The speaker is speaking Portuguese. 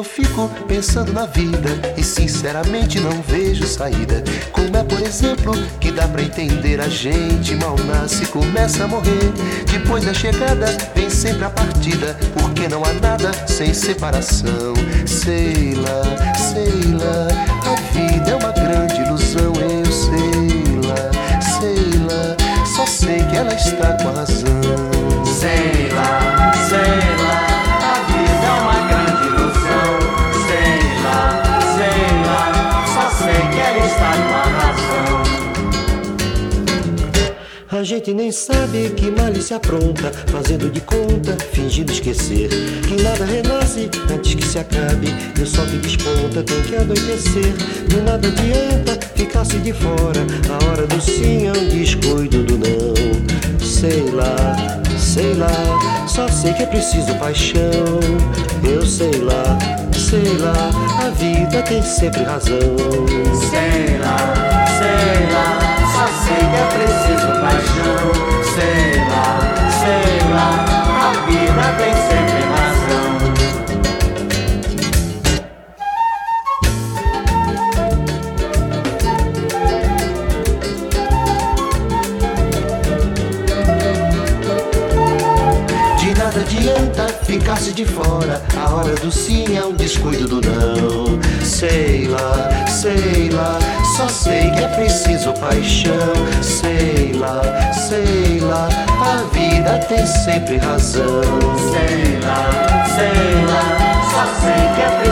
eu fico pensando na vida e sinceramente não vejo saída. Como é, por exemplo, que dá pra entender a gente mal nasce, começa a morrer. Depois da chegada vem sempre a partida, porque não há nada sem separação. Sei lá, sei lá, a vida é uma grande ilusão, eu sei lá, sei lá, só sei que ela está com A gente nem sabe que malícia apronta, fazendo de conta, fingindo esquecer. Que nada renasce antes que se acabe, e o sol que desponta tem que anoitecer. De nada adianta ficar-se de fora, a hora do sim é um descuido do não. Sei lá, sei lá, só sei que é preciso paixão. Eu sei lá, sei lá, a vida tem sempre razão. Sei adianta ficar-se de fora. A hora do sim é um descuido do não. Sei lá, sei lá, só sei que é preciso paixão. Sei lá, sei lá, a vida tem sempre razão. Sei lá, sei lá, só sei que é preciso.